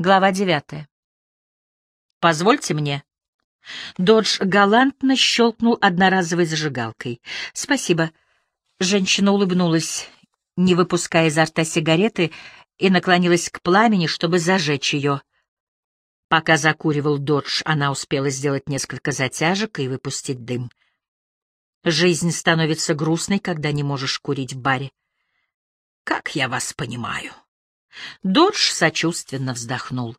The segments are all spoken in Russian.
Глава девятая. «Позвольте мне». Додж галантно щелкнул одноразовой зажигалкой. «Спасибо». Женщина улыбнулась, не выпуская изо рта сигареты, и наклонилась к пламени, чтобы зажечь ее. Пока закуривал Додж, она успела сделать несколько затяжек и выпустить дым. Жизнь становится грустной, когда не можешь курить в баре. «Как я вас понимаю?» Додж сочувственно вздохнул.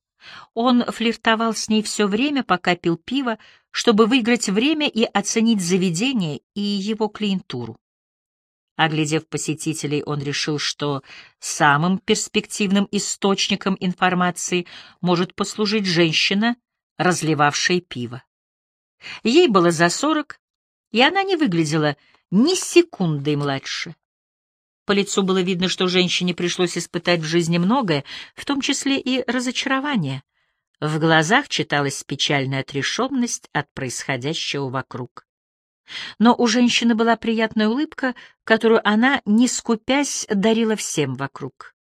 Он флиртовал с ней все время, пока пил пиво, чтобы выиграть время и оценить заведение и его клиентуру. Оглядев посетителей, он решил, что самым перспективным источником информации может послужить женщина, разливавшая пиво. Ей было за сорок, и она не выглядела ни секундой младше. По лицу было видно, что женщине пришлось испытать в жизни многое, в том числе и разочарование. В глазах читалась печальная отрешенность от происходящего вокруг. Но у женщины была приятная улыбка, которую она, не скупясь, дарила всем вокруг.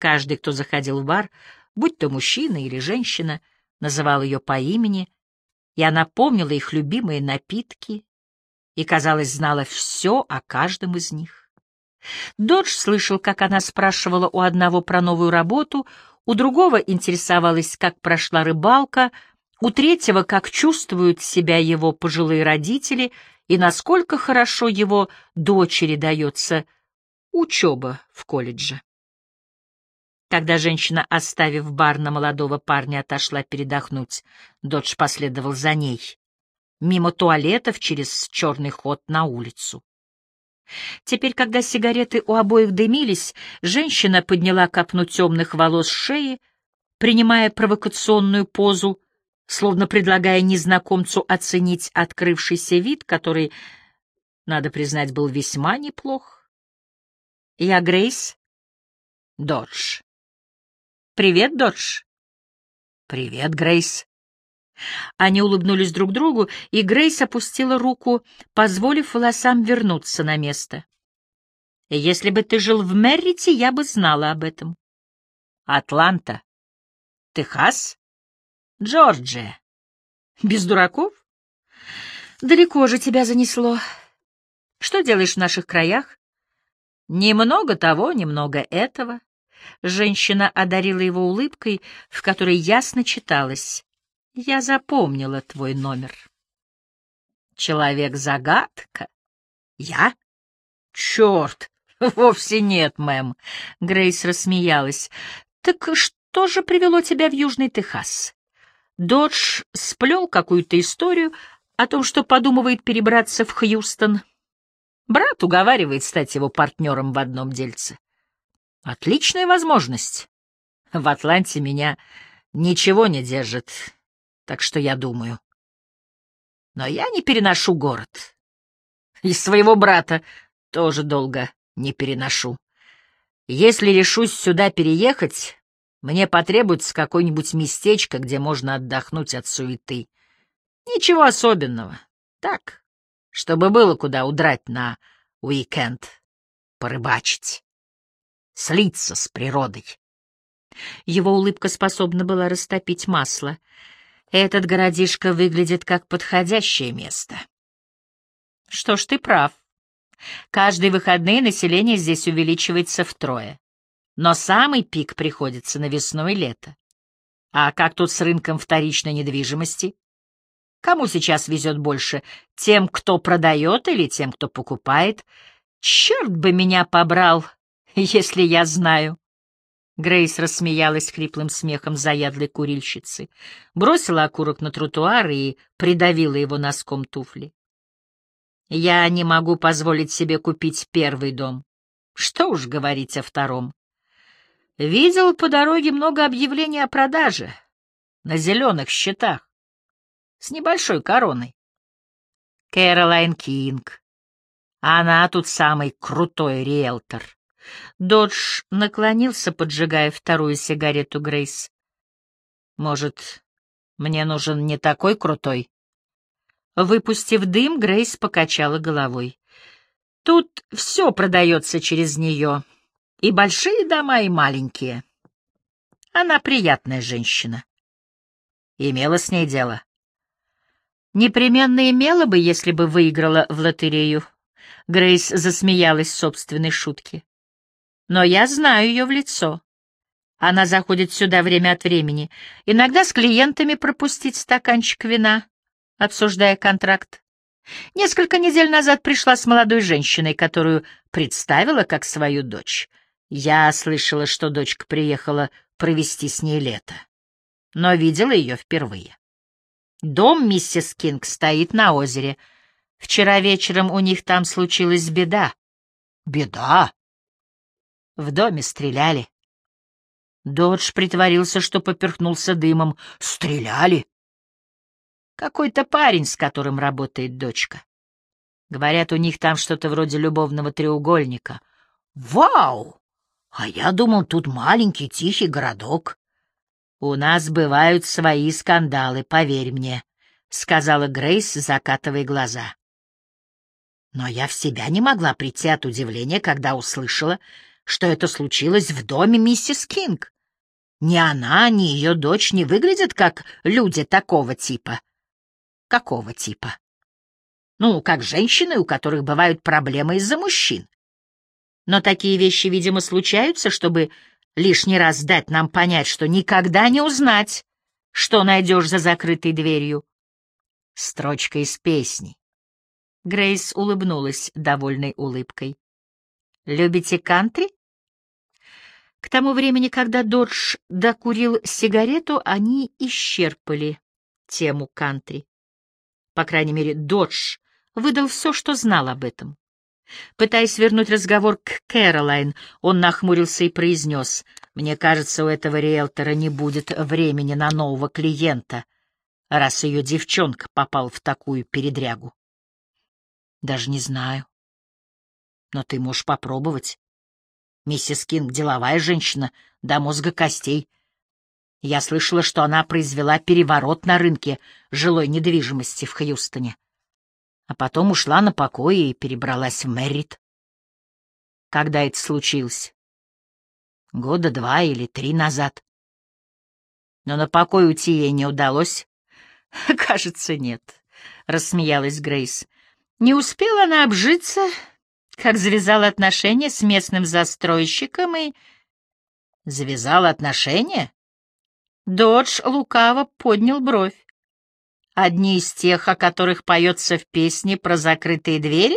Каждый, кто заходил в бар, будь то мужчина или женщина, называл ее по имени, и она помнила их любимые напитки и, казалось, знала все о каждом из них. Додж слышал, как она спрашивала у одного про новую работу, у другого интересовалась, как прошла рыбалка, у третьего, как чувствуют себя его пожилые родители и насколько хорошо его дочери дается учеба в колледже. Когда женщина, оставив бар на молодого парня, отошла передохнуть, Додж последовал за ней, мимо туалетов через черный ход на улицу. Теперь, когда сигареты у обоих дымились, женщина подняла копну темных волос шеи, принимая провокационную позу, словно предлагая незнакомцу оценить открывшийся вид, который, надо признать, был весьма неплох. «Я Грейс?» «Додж». «Привет, Додж». «Привет, Грейс». Они улыбнулись друг другу, и Грейс опустила руку, позволив волосам вернуться на место. «Если бы ты жил в Меррите, я бы знала об этом». «Атланта? Техас? Джорджия? Без дураков?» «Далеко же тебя занесло. Что делаешь в наших краях?» «Немного того, немного этого». Женщина одарила его улыбкой, в которой ясно читалось. Я запомнила твой номер. Человек-загадка? Я? Черт! Вовсе нет, мэм. Грейс рассмеялась. Так что же привело тебя в Южный Техас? Додж сплел какую-то историю о том, что подумывает перебраться в Хьюстон. Брат уговаривает стать его партнером в одном дельце. Отличная возможность. В Атланте меня ничего не держит так что я думаю. Но я не переношу город. И своего брата тоже долго не переношу. Если решусь сюда переехать, мне потребуется какое-нибудь местечко, где можно отдохнуть от суеты. Ничего особенного. Так, чтобы было куда удрать на уикенд, порыбачить, слиться с природой. Его улыбка способна была растопить масло — этот городишко выглядит как подходящее место. Что ж, ты прав. Каждые выходные население здесь увеличивается втрое. Но самый пик приходится на весну и лето. А как тут с рынком вторичной недвижимости? Кому сейчас везет больше? Тем, кто продает или тем, кто покупает? Черт бы меня побрал, если я знаю. Грейс рассмеялась хриплым смехом заядлой курильщицы, бросила окурок на тротуар и придавила его носком туфли. «Я не могу позволить себе купить первый дом. Что уж говорить о втором. Видел по дороге много объявлений о продаже. На зеленых счетах. С небольшой короной. Кэролайн Кинг. Она тут самый крутой риэлтор. Додж наклонился, поджигая вторую сигарету Грейс. «Может, мне нужен не такой крутой?» Выпустив дым, Грейс покачала головой. «Тут все продается через нее, и большие дома, и маленькие. Она приятная женщина. Имела с ней дело. Непременно имела бы, если бы выиграла в лотерею. Грейс засмеялась собственной шутке. Но я знаю ее в лицо. Она заходит сюда время от времени, иногда с клиентами пропустить стаканчик вина, обсуждая контракт. Несколько недель назад пришла с молодой женщиной, которую представила как свою дочь. Я слышала, что дочка приехала провести с ней лето, но видела ее впервые. Дом миссис Кинг стоит на озере. Вчера вечером у них там случилась беда. Беда? В доме стреляли. Додж притворился, что поперхнулся дымом. Стреляли? Какой-то парень, с которым работает дочка. Говорят, у них там что-то вроде любовного треугольника. Вау! А я думал, тут маленький тихий городок. У нас бывают свои скандалы, поверь мне, — сказала Грейс, закатывая глаза. Но я в себя не могла прийти от удивления, когда услышала, что это случилось в доме миссис Кинг. Ни она, ни ее дочь не выглядят как люди такого типа. Какого типа? Ну, как женщины, у которых бывают проблемы из-за мужчин. Но такие вещи, видимо, случаются, чтобы лишний раз дать нам понять, что никогда не узнать, что найдешь за закрытой дверью. Строчка из песни. Грейс улыбнулась довольной улыбкой. «Любите кантри?» К тому времени, когда Додж докурил сигарету, они исчерпали тему кантри. По крайней мере, Додж выдал все, что знал об этом. Пытаясь вернуть разговор к Кэролайн, он нахмурился и произнес, «Мне кажется, у этого риэлтора не будет времени на нового клиента, раз ее девчонка попала в такую передрягу». «Даже не знаю. Но ты можешь попробовать. Миссис Кинг — деловая женщина, до мозга костей. Я слышала, что она произвела переворот на рынке жилой недвижимости в Хьюстоне а потом ушла на покой и перебралась в Мэрит. Когда это случилось? Года два или три назад. Но на покой уйти ей не удалось. Кажется, нет, — рассмеялась Грейс. Не успела она обжиться, как завязала отношения с местным застройщиком и... Завязала отношения? Додж лукаво поднял бровь. Одни из тех, о которых поется в песне про закрытые двери?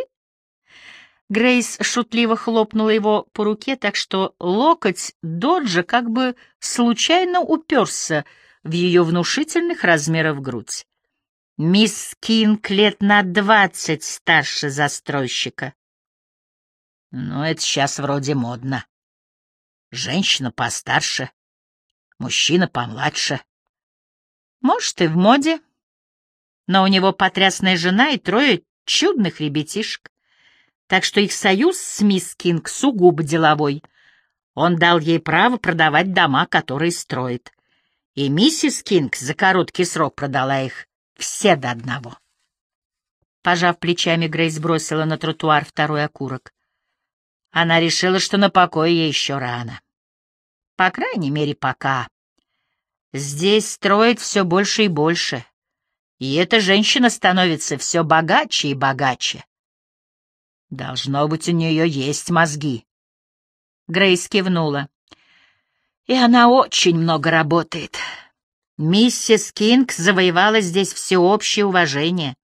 Грейс шутливо хлопнула его по руке, так что локоть Доджа как бы случайно уперся в ее внушительных размеров грудь. Мисс Кинг лет на двадцать старше застройщика. Но это сейчас вроде модно. Женщина постарше, мужчина помладше. Может, и в моде, но у него потрясная жена и трое чудных ребятишек. Так что их союз с мисс Кинг сугубо деловой. Он дал ей право продавать дома, которые строит. И миссис Кинг за короткий срок продала их все до одного. Пожав плечами, Грейс бросила на тротуар второй окурок. Она решила, что на покой ей еще рано. По крайней мере, пока. Здесь строит все больше и больше. И эта женщина становится все богаче и богаче. Должно быть, у нее есть мозги. Грейс кивнула. И она очень много работает. Миссис Кинг завоевала здесь всеобщее уважение.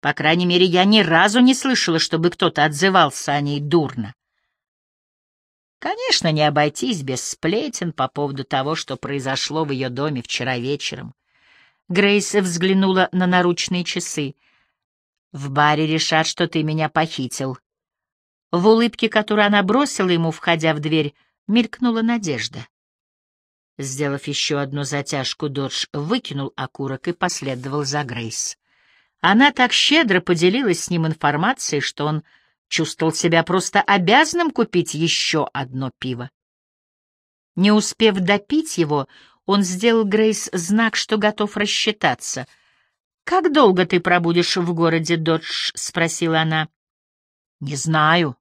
По крайней мере, я ни разу не слышала, чтобы кто-то отзывался о ней дурно. Конечно, не обойтись без сплетен по поводу того, что произошло в ее доме вчера вечером. Грейс взглянула на наручные часы. «В баре решат, что ты меня похитил». В улыбке, которую она бросила ему, входя в дверь, мелькнула надежда. Сделав еще одну затяжку, Додж выкинул окурок и последовал за Грейс. Она так щедро поделилась с ним информацией, что он чувствовал себя просто обязанным купить еще одно пиво. Не успев допить его, он сделал Грейс знак, что готов рассчитаться. «Как долго ты пробудешь в городе, Додж?» — спросила она. «Не знаю».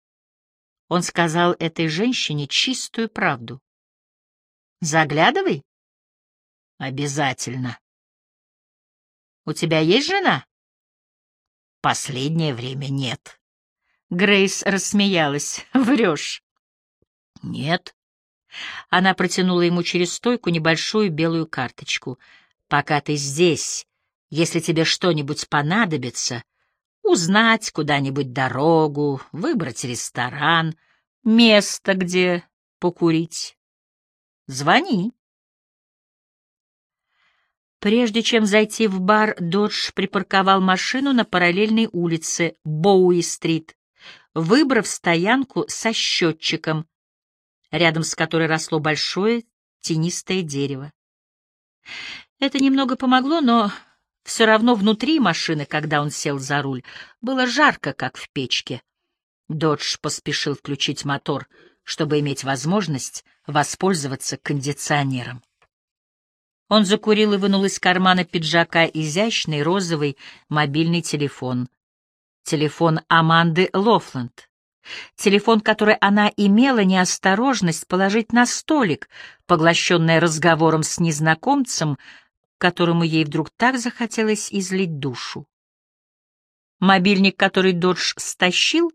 Он сказал этой женщине чистую правду. Заглядывай. Обязательно. У тебя есть жена? Последнее время нет. Грейс рассмеялась. Врешь. Нет. Она протянула ему через стойку небольшую белую карточку. Пока ты здесь, если тебе что-нибудь понадобится, узнать куда-нибудь дорогу, выбрать ресторан, место, где покурить. Звони. Прежде чем зайти в бар, Додж припарковал машину на параллельной улице Боуи-стрит, выбрав стоянку со счетчиком, рядом с которой росло большое тенистое дерево. Это немного помогло, но все равно внутри машины, когда он сел за руль, было жарко, как в печке. Додж поспешил включить мотор, чтобы иметь возможность воспользоваться кондиционером. Он закурил и вынул из кармана пиджака изящный розовый мобильный телефон. Телефон Аманды Лофланд. Телефон, который она имела неосторожность положить на столик, поглощенная разговором с незнакомцем, которому ей вдруг так захотелось излить душу. Мобильник, который Додж стащил,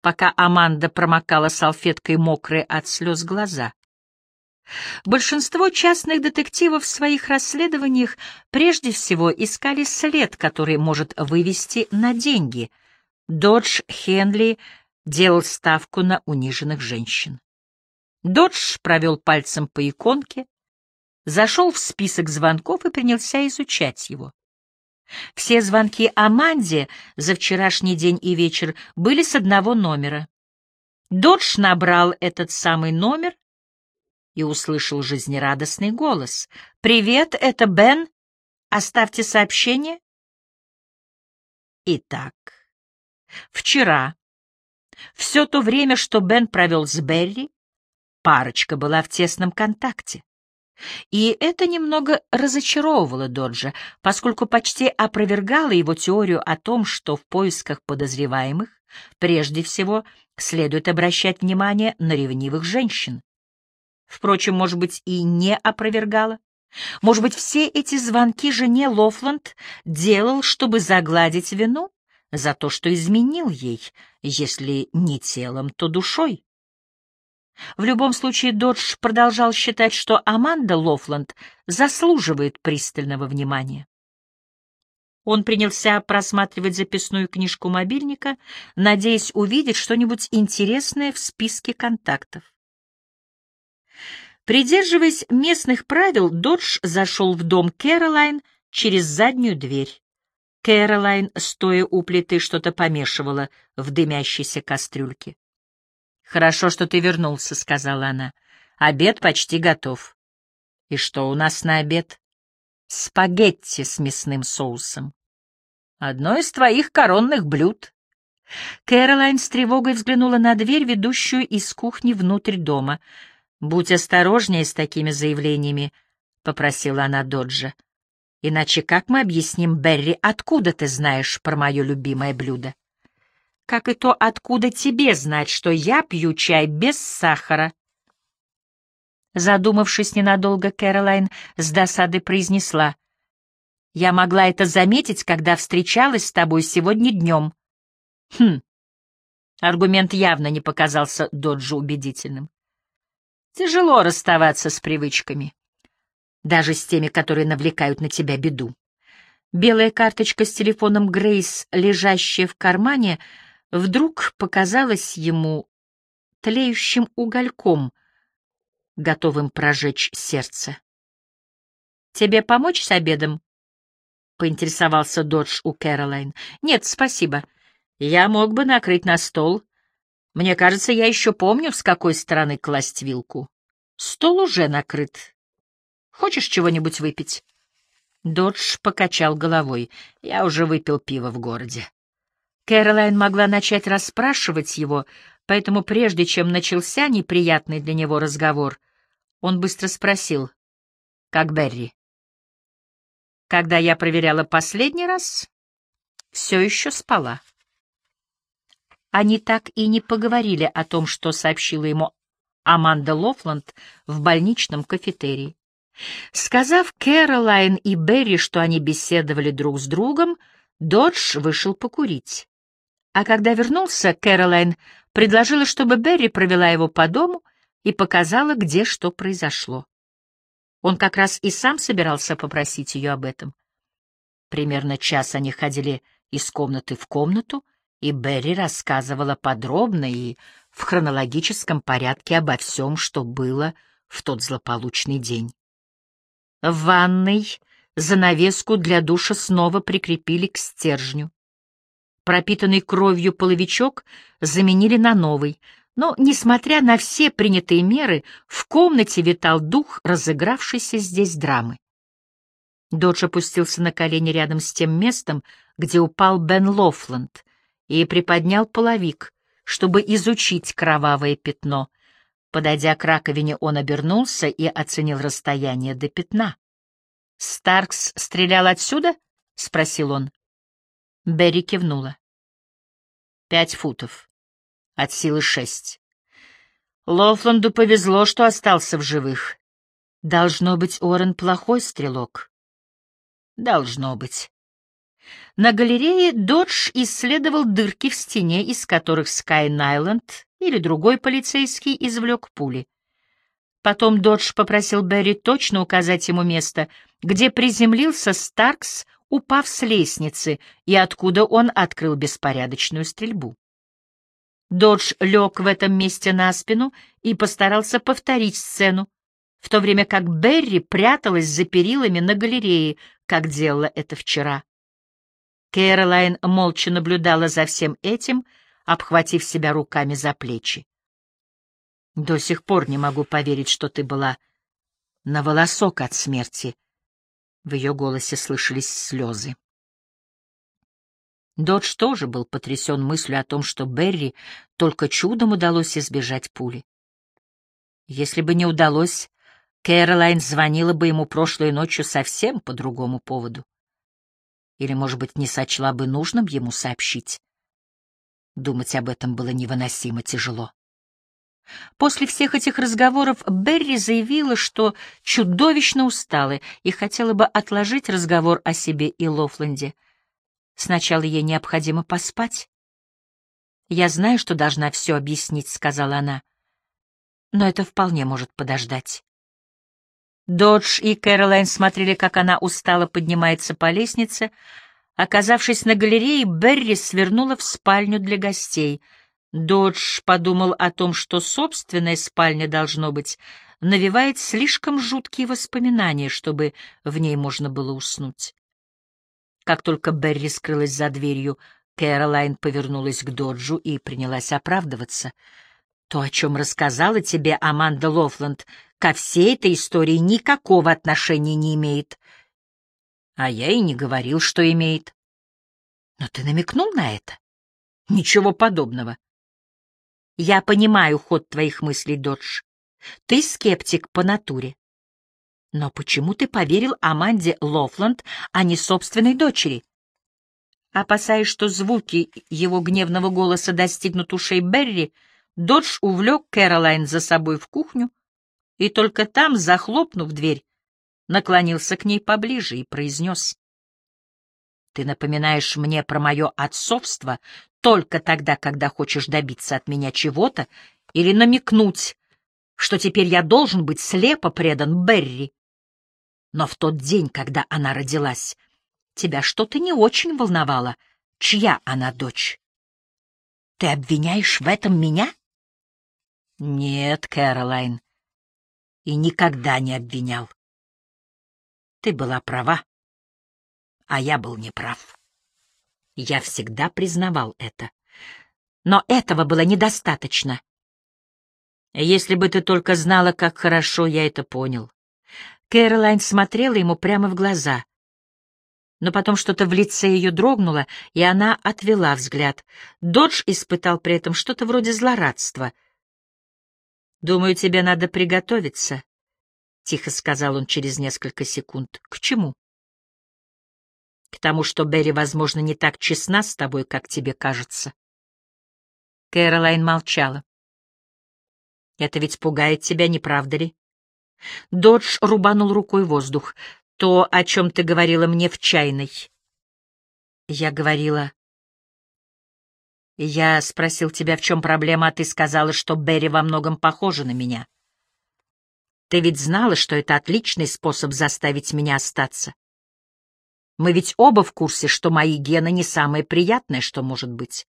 пока Аманда промокала салфеткой мокрые от слез глаза. Большинство частных детективов в своих расследованиях прежде всего искали след, который может вывести на деньги. Додж Хенли делал ставку на униженных женщин. Додж провел пальцем по иконке, зашел в список звонков и принялся изучать его. Все звонки Аманде за вчерашний день и вечер были с одного номера. Додж набрал этот самый номер и услышал жизнерадостный голос. «Привет, это Бен. Оставьте сообщение». Итак, вчера, все то время, что Бен провел с Берри, парочка была в тесном контакте. И это немного разочаровывало Доджа, поскольку почти опровергало его теорию о том, что в поисках подозреваемых прежде всего следует обращать внимание на ревнивых женщин. Впрочем, может быть, и не опровергала. Может быть, все эти звонки жене Лофланд делал, чтобы загладить вину за то, что изменил ей, если не телом, то душой. В любом случае, Додж продолжал считать, что Аманда Лофланд заслуживает пристального внимания. Он принялся просматривать записную книжку мобильника, надеясь увидеть что-нибудь интересное в списке контактов. Придерживаясь местных правил, Додж зашел в дом Кэролайн через заднюю дверь. Кэролайн, стоя у плиты, что-то помешивала в дымящейся кастрюльке. «Хорошо, что ты вернулся», — сказала она. «Обед почти готов». «И что у нас на обед?» «Спагетти с мясным соусом». «Одно из твоих коронных блюд». Кэролайн с тревогой взглянула на дверь, ведущую из кухни внутрь дома — «Будь осторожнее с такими заявлениями», — попросила она Доджа. «Иначе как мы объясним Берри, откуда ты знаешь про мое любимое блюдо?» «Как и то, откуда тебе знать, что я пью чай без сахара?» Задумавшись ненадолго, Кэролайн с досады произнесла. «Я могла это заметить, когда встречалась с тобой сегодня днем». «Хм». Аргумент явно не показался Доджу убедительным. Тяжело расставаться с привычками, даже с теми, которые навлекают на тебя беду. Белая карточка с телефоном Грейс, лежащая в кармане, вдруг показалась ему тлеющим угольком, готовым прожечь сердце. «Тебе помочь с обедом?» — поинтересовался Додж у Кэролайн. «Нет, спасибо. Я мог бы накрыть на стол мне кажется, я еще помню, с какой стороны класть вилку. Стол уже накрыт. Хочешь чего-нибудь выпить? Додж покачал головой. Я уже выпил пиво в городе. Кэролайн могла начать расспрашивать его, поэтому прежде чем начался неприятный для него разговор, он быстро спросил, «Как Берри?» Когда я проверяла последний раз, все еще спала. Они так и не поговорили о том, что сообщила ему Аманда Лофланд в больничном кафетерии. Сказав Кэролайн и Берри, что они беседовали друг с другом, Додж вышел покурить. А когда вернулся, Кэролайн предложила, чтобы Берри провела его по дому и показала, где что произошло. Он как раз и сам собирался попросить ее об этом. Примерно час они ходили из комнаты в комнату, и Берри рассказывала подробно и в хронологическом порядке обо всем, что было в тот злополучный день. В ванной занавеску для душа снова прикрепили к стержню. Пропитанный кровью половичок заменили на новый, но, несмотря на все принятые меры, в комнате витал дух разыгравшейся здесь драмы. Додж опустился на колени рядом с тем местом, где упал Бен Лофланд, и приподнял половик, чтобы изучить кровавое пятно. Подойдя к раковине, он обернулся и оценил расстояние до пятна. «Старкс стрелял отсюда?» — спросил он. Берри кивнула. «Пять футов. От силы шесть. Лофланду повезло, что остался в живых. Должно быть, Орен плохой стрелок. Должно быть. На галерее Додж исследовал дырки в стене, из которых Скай Найленд или другой полицейский извлек пули. Потом Додж попросил Берри точно указать ему место, где приземлился Старкс, упав с лестницы, и откуда он открыл беспорядочную стрельбу. Додж лег в этом месте на спину и постарался повторить сцену, в то время как Берри пряталась за перилами на галерее, как делала это вчера. Кэролайн молча наблюдала за всем этим, обхватив себя руками за плечи. До сих пор не могу поверить, что ты была на волосок от смерти. В ее голосе слышались слезы. Додж тоже был потрясен мыслью о том, что Берри только чудом удалось избежать пули. Если бы не удалось, Кэролайн звонила бы ему прошлой ночью совсем по другому поводу. Или, может быть, не сочла бы нужным ему сообщить. Думать об этом было невыносимо тяжело. После всех этих разговоров Берри заявила, что чудовищно устала и хотела бы отложить разговор о себе и Лофленде. Сначала ей необходимо поспать. «Я знаю, что должна все объяснить», — сказала она. «Но это вполне может подождать». Додж и Кэролайн смотрели, как она устало поднимается по лестнице. Оказавшись на галерее, Берри свернула в спальню для гостей — Додж подумал о том, что собственная спальня, должно быть, навевает слишком жуткие воспоминания, чтобы в ней можно было уснуть. Как только Берри скрылась за дверью, Кэролайн повернулась к Доджу и принялась оправдываться. «То, о чем рассказала тебе Аманда Лофланд, ко всей этой истории никакого отношения не имеет». «А я и не говорил, что имеет». «Но ты намекнул на это?» «Ничего подобного. Я понимаю ход твоих мыслей, Додж. Ты скептик по натуре. Но почему ты поверил Аманде Лофланд, а не собственной дочери? Опасаясь, что звуки его гневного голоса достигнут ушей Берри, Додж увлек Кэролайн за собой в кухню и только там, захлопнув дверь, наклонился к ней поближе и произнес. «Ты напоминаешь мне про мое отцовство только тогда, когда хочешь добиться от меня чего-то или намекнуть, что теперь я должен быть слепо предан Берри. Но в тот день, когда она родилась, тебя что-то не очень волновало, чья она дочь. Ты обвиняешь в этом меня? Нет, Кэролайн, и никогда не обвинял. Ты была права, а я был неправ. Я всегда признавал это. Но этого было недостаточно. Если бы ты только знала, как хорошо я это понял. Кэролайн смотрела ему прямо в глаза. Но потом что-то в лице ее дрогнуло, и она отвела взгляд. Додж испытал при этом что-то вроде злорадства. «Думаю, тебе надо приготовиться», — тихо сказал он через несколько секунд. «К чему?» к тому, что Берри, возможно, не так честна с тобой, как тебе кажется. Кэролайн молчала. Это ведь пугает тебя, не правда ли? Додж рубанул рукой воздух. То, о чем ты говорила мне в чайной. Я говорила... Я спросил тебя, в чем проблема, а ты сказала, что Берри во многом похожа на меня. Ты ведь знала, что это отличный способ заставить меня остаться. Мы ведь оба в курсе, что мои гены не самое приятное, что может быть.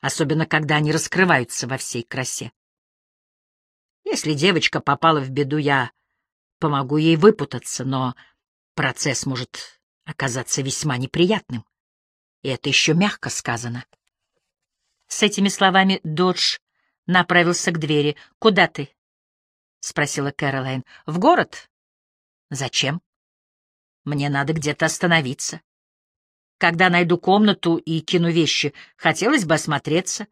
Особенно, когда они раскрываются во всей красе. Если девочка попала в беду, я помогу ей выпутаться, но процесс может оказаться весьма неприятным. И это еще мягко сказано. С этими словами Додж направился к двери. «Куда ты?» — спросила Кэролайн. «В город?» «Зачем?» «Мне надо где-то остановиться. Когда найду комнату и кину вещи, хотелось бы осмотреться.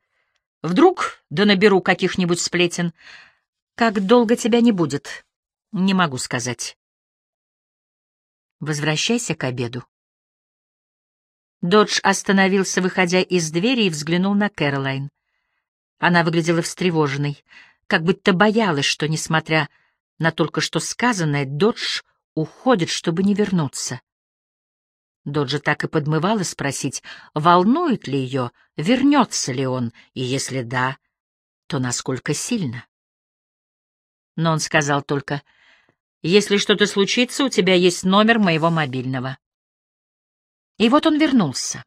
Вдруг да наберу каких-нибудь сплетен. Как долго тебя не будет? Не могу сказать. Возвращайся к обеду». Додж остановился, выходя из двери, и взглянул на Кэролайн. Она выглядела встревоженной как будто боялась, что, несмотря на только что сказанное, Додж уходит, чтобы не вернуться. Доджа так и подмывала спросить, волнует ли ее, вернется ли он, и если да, то насколько сильно. Но он сказал только, «Если что-то случится, у тебя есть номер моего мобильного». И вот он вернулся.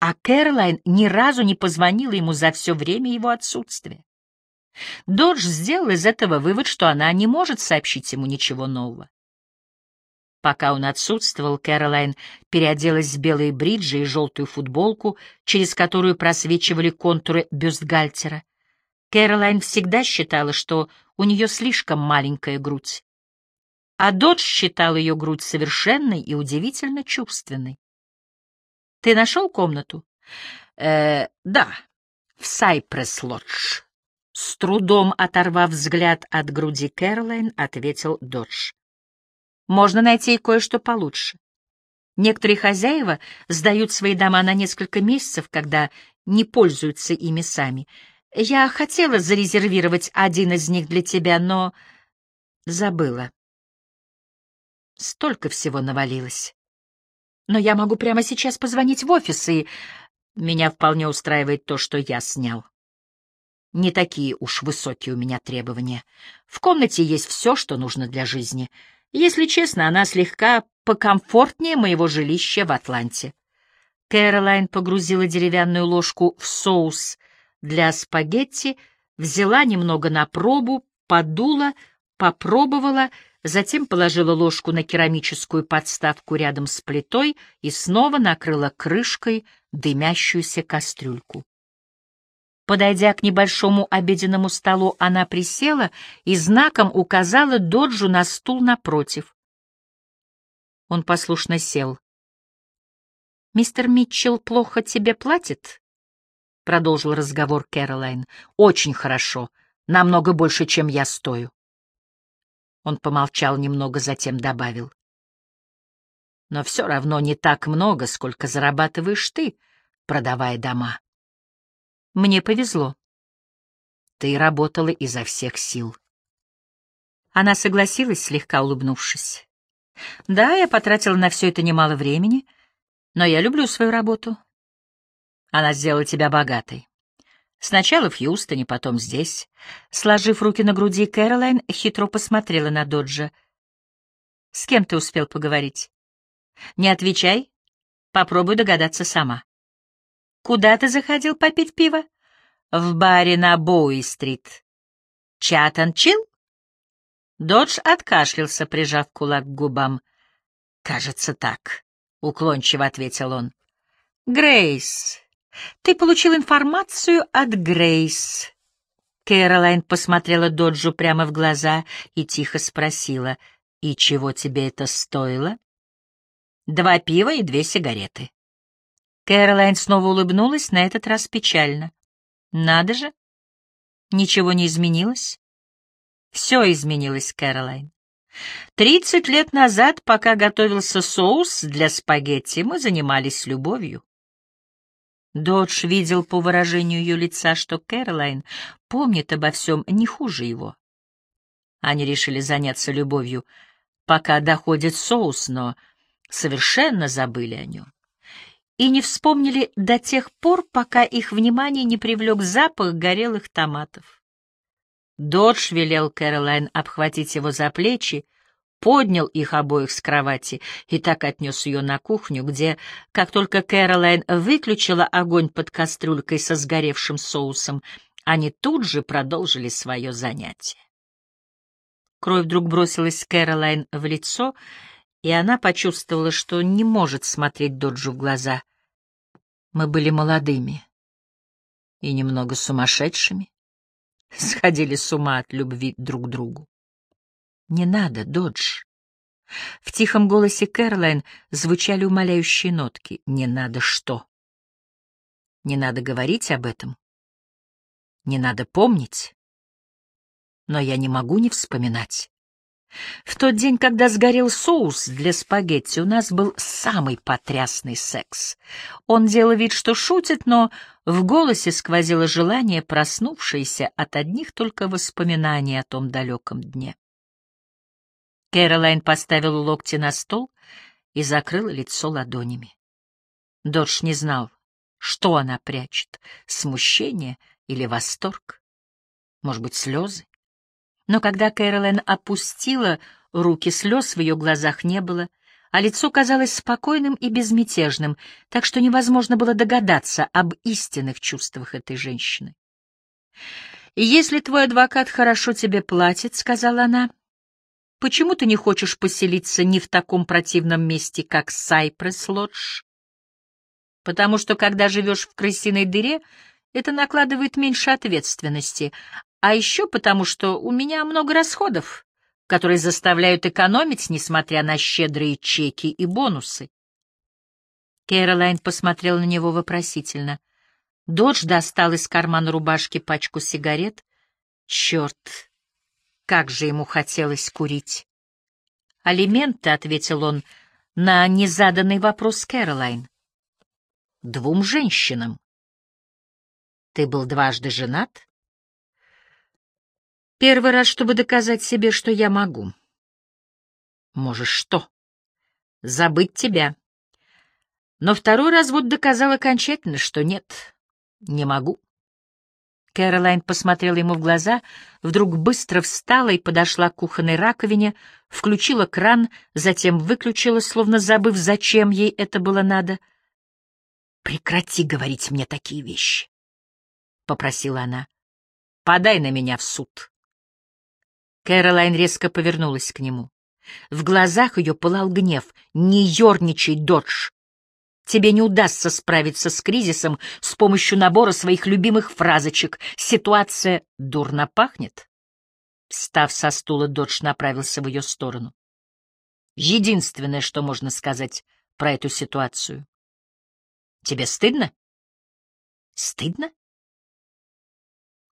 А Кэролайн ни разу не позвонила ему за все время его отсутствия. Додж сделал из этого вывод, что она не может сообщить ему ничего нового. Пока он отсутствовал, Кэролайн переоделась в белые бриджи и желтую футболку, через которую просвечивали контуры бюстгальтера. Кэролайн всегда считала, что у нее слишком маленькая грудь. А Додж считал ее грудь совершенной и удивительно чувственной. «Ты нашел комнату?» «Э, да, в Сайпресс-Лодж», с трудом оторвав взгляд от груди Кэролайн, ответил Додж. «Можно найти и кое-что получше. Некоторые хозяева сдают свои дома на несколько месяцев, когда не пользуются ими сами. Я хотела зарезервировать один из них для тебя, но забыла. Столько всего навалилось. Но я могу прямо сейчас позвонить в офис, и меня вполне устраивает то, что я снял. Не такие уж высокие у меня требования. В комнате есть все, что нужно для жизни. Если честно, она слегка покомфортнее моего жилища в Атланте. Кэролайн погрузила деревянную ложку в соус для спагетти, взяла немного на пробу, подула, попробовала, затем положила ложку на керамическую подставку рядом с плитой и снова накрыла крышкой дымящуюся кастрюльку. Подойдя к небольшому обеденному столу, она присела и знаком указала Доджу на стул напротив. Он послушно сел. «Мистер Митчелл плохо тебе платит?» — продолжил разговор Кэролайн. «Очень хорошо. Намного больше, чем я стою». Он помолчал немного, затем добавил. «Но все равно не так много, сколько зарабатываешь ты, продавая дома». Мне повезло. Ты работала изо всех сил. Она согласилась, слегка улыбнувшись. Да, я потратила на все это немало времени, но я люблю свою работу. Она сделала тебя богатой. Сначала в Хьюстоне, потом здесь. Сложив руки на груди, Кэролайн хитро посмотрела на Доджа. «С кем ты успел поговорить?» «Не отвечай. Попробуй догадаться сама». Куда ты заходил попить пиво? В баре на Боуи-стрит. Чатан чил? Додж откашлялся, прижав кулак к губам. «Кажется, так», — уклончиво ответил он. «Грейс, ты получил информацию от Грейс». Кэролайн посмотрела Доджу прямо в глаза и тихо спросила, «И чего тебе это стоило?» «Два пива и две сигареты». Кэролайн снова улыбнулась, на этот раз печально. «Надо же! Ничего не изменилось?» «Все изменилось, Кэролайн. Тридцать лет назад, пока готовился соус для спагетти, мы занимались любовью. Додж видел по выражению ее лица, что Кэролайн помнит обо всем не хуже его. Они решили заняться любовью, пока доходит соус, но совершенно забыли о нем. И не вспомнили до тех пор, пока их внимание не привлек запах горелых томатов. Додж велел Кэролайн обхватить его за плечи поднял их обоих с кровати и так отнес ее на кухню, где, как только Кэролайн выключила огонь под кастрюлькой со сгоревшим соусом, они тут же продолжили свое занятие. Кровь вдруг бросилась Кэролайн в лицо, и она почувствовала, что не может смотреть Доджу в глаза. Мы были молодыми и немного сумасшедшими, сходили с ума от любви друг к другу. «Не надо, Додж». В тихом голосе Кэролайн звучали умоляющие нотки. «Не надо что?» «Не надо говорить об этом. Не надо помнить. Но я не могу не вспоминать. В тот день, когда сгорел соус для спагетти, у нас был самый потрясный секс. Он делал вид, что шутит, но в голосе сквозило желание, проснувшееся от одних только воспоминаний о том далеком дне. Кэролайн поставила локти на стол и закрыла лицо ладонями. Додж не знал, что она прячет — смущение или восторг, может быть, слезы. Но когда Кэролайн опустила руки, слез в ее глазах не было, а лицо казалось спокойным и безмятежным, так что невозможно было догадаться об истинных чувствах этой женщины. «Если твой адвокат хорошо тебе платит, — сказала она, — Почему ты не хочешь поселиться не в таком противном месте, как Сайпресс-Лодж? Потому что, когда живешь в крысиной дыре, это накладывает меньше ответственности. А еще потому, что у меня много расходов, которые заставляют экономить, несмотря на щедрые чеки и бонусы. Кэролайн посмотрел на него вопросительно. Додж достал из кармана рубашки пачку сигарет. Черт, как же ему хотелось курить. «Алименты», — ответил он на незаданный вопрос Кэролайн. «Двум женщинам». «Ты был дважды женат?» «Первый раз, чтобы доказать себе, что я могу». «Можешь что?» «Забыть тебя». Но второй раз вот доказал окончательно, что нет, не могу. Кэролайн посмотрела ему в глаза, вдруг быстро встала и подошла к кухонной раковине, включила кран, затем выключила, словно забыв, зачем ей это было надо. «Прекрати говорить мне такие вещи», — попросила она. «Подай на меня в суд». Кэролайн резко повернулась к нему. В глазах ее пылал гнев. «Не ерничай, Додж! Тебе не удастся справиться с кризисом с помощью набора своих любимых фразочек. Ситуация дурно пахнет. Встав со стула, Додж направился в ее сторону. Единственное, что можно сказать про эту ситуацию. Тебе стыдно? Стыдно?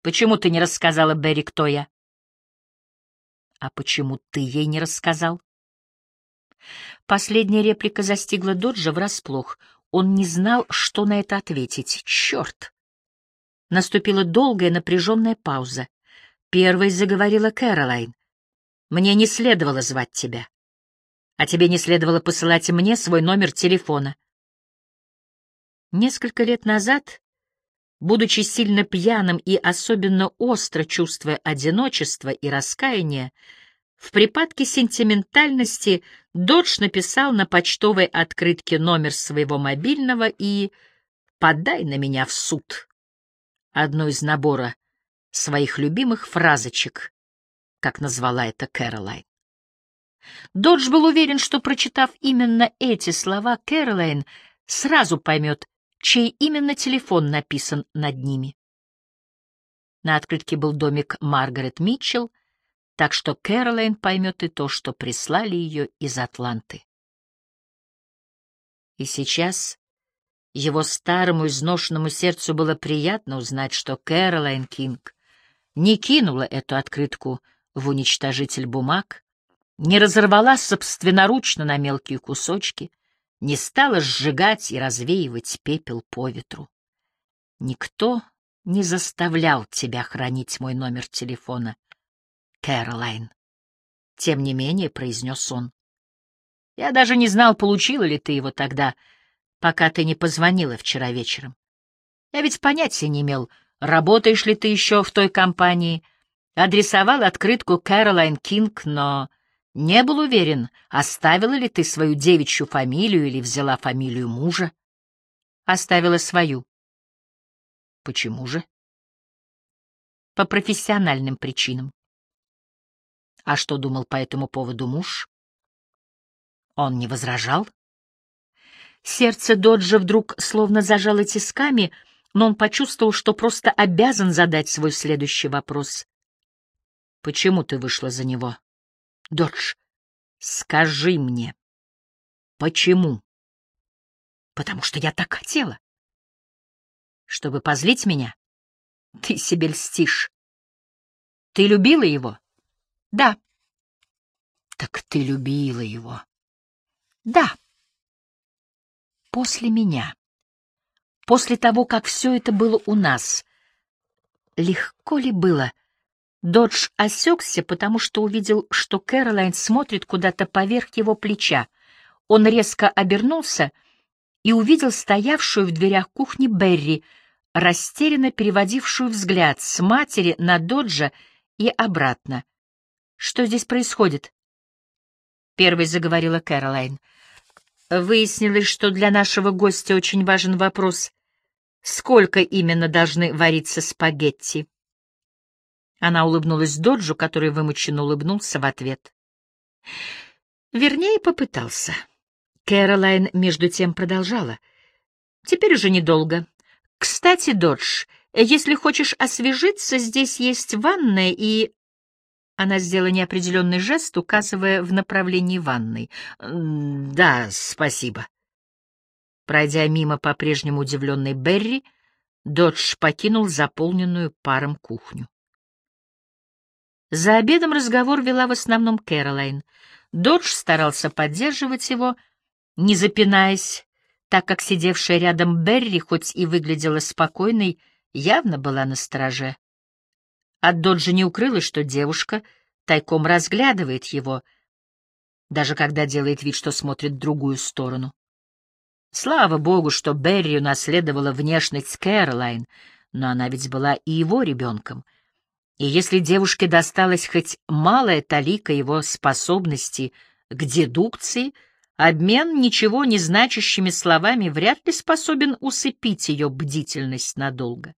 Почему ты не рассказала Берри, кто я? А почему ты ей не рассказал? Последняя реплика застигла Доджа врасплох. Он не знал, что на это ответить. Черт! Наступила долгая напряженная пауза. Первой заговорила Кэролайн. «Мне не следовало звать тебя. А тебе не следовало посылать мне свой номер телефона». Несколько лет назад, будучи сильно пьяным и особенно остро чувствуя одиночество и раскаяние, в припадке сентиментальности Додж написал на почтовой открытке номер своего мобильного и «Подай на меня в суд» одну из набора своих любимых фразочек, как назвала это Кэролайн. Додж был уверен, что, прочитав именно эти слова, Кэролайн сразу поймет, чей именно телефон написан над ними. На открытке был домик Маргарет Митчелл, так что Кэролайн поймет и то, что прислали ее из Атланты. И сейчас его старому изношенному сердцу было приятно узнать, что Кэролайн Кинг не кинула эту открытку в уничтожитель бумаг, не разорвала собственноручно на мелкие кусочки, не стала сжигать и развеивать пепел по ветру. Никто не заставлял тебя хранить мой номер телефона, Кэролайн. Тем не менее, произнес он. Я даже не знал, получила ли ты его тогда, пока ты не позвонила вчера вечером. Я ведь понятия не имел, работаешь ли ты еще в той компании. Адресовал открытку Кэролайн Кинг, но не был уверен, оставила ли ты свою девичью фамилию или взяла фамилию мужа. Оставила свою. Почему же? По профессиональным причинам. А что думал по этому поводу муж? Он не возражал? Сердце Доджа вдруг словно зажало тисками, но он почувствовал, что просто обязан задать свой следующий вопрос. «Почему ты вышла за него?» Додж, скажи мне, почему? Потому что я так хотела. Чтобы позлить меня? Ты себе льстишь. Ты любила его? Да. Так ты любила его. Да. После меня. После того, как все это было у нас. Легко ли было Додж осекся, потому что увидел, что Кэролайн смотрит куда-то поверх его плеча. Он резко обернулся и увидел стоявшую в дверях кухни Берри, растерянно переводившую взгляд с матери на Доджа и обратно. «Что здесь происходит?» Первой заговорила Кэролайн. Выяснилось, что для нашего гостя очень важен вопрос, сколько именно должны вариться спагетти. Она улыбнулась Доджу, который вымученно улыбнулся в ответ. Вернее, попытался. Кэролайн между тем продолжала. Теперь уже недолго. Кстати, Додж, если хочешь освежиться, здесь есть ванная и... Она сделала неопределенный жест, указывая в направлении ванной. «Да, спасибо». Пройдя мимо по-прежнему удивленной Берри, Додж покинул заполненную паром кухню. За обедом разговор вела в основном Кэролайн. Додж старался поддерживать его, не запинаясь, так как сидевшая рядом Берри, хоть и выглядела спокойной, явно была на страже. От Доджа не укрылось, что девушка тайком разглядывает его, даже когда делает вид, что смотрит в другую сторону. Слава богу, что Берри унаследовала внешность Кэролайн, но она ведь была и его ребенком — и если девушке досталась хоть малая талика его способности к дедукции, обмен ничего не значащими словами вряд ли способен усыпить ее бдительность надолго.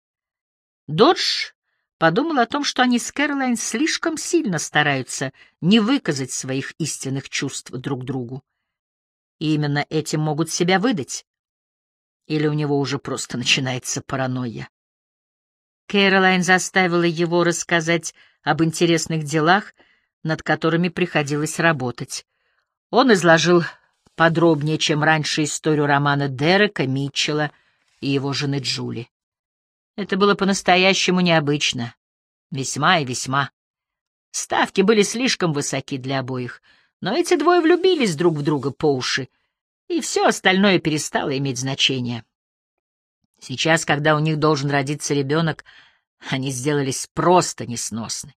Додж подумал о том, что они с Кэролайн слишком сильно стараются не выказать своих истинных чувств друг другу. И именно этим могут себя выдать. Или у него уже просто начинается паранойя. Кэролайн заставила его рассказать об интересных делах, над которыми приходилось работать. Он изложил подробнее, чем раньше, историю романа Дерека Митчелла и его жены Джули. Это было по-настоящему необычно. Весьма и весьма. Ставки были слишком высоки для обоих, но эти двое влюбились друг в друга по уши, и все остальное перестало иметь значение. Сейчас, когда у них должен родиться ребенок, они сделались просто несносны.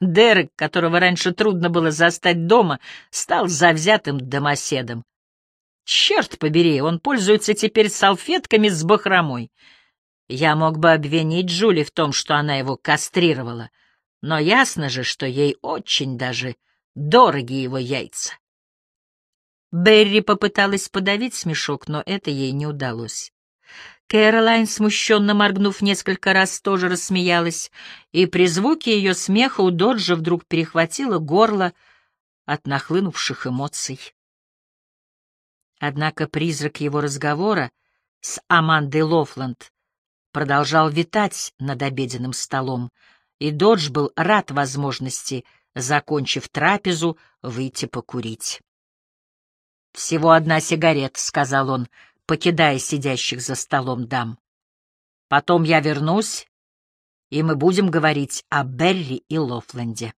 Дерек, которого раньше трудно было застать дома, стал завзятым домоседом. Черт побери, он пользуется теперь салфетками с бахромой. Я мог бы обвинить Джули в том, что она его кастрировала, но ясно же, что ей очень даже дороги его яйца. Берри попыталась подавить смешок, но это ей не удалось. Кэролайн, смущенно моргнув несколько раз, тоже рассмеялась, и при звуке ее смеха у Доджа вдруг перехватило горло от нахлынувших эмоций. Однако призрак его разговора с Амандой Лофланд продолжал витать над обеденным столом, и Додж был рад возможности, закончив трапезу, выйти покурить. «Всего одна сигарета», — сказал он, покидая сидящих за столом дам. Потом я вернусь, и мы будем говорить о Берри и Лофленде.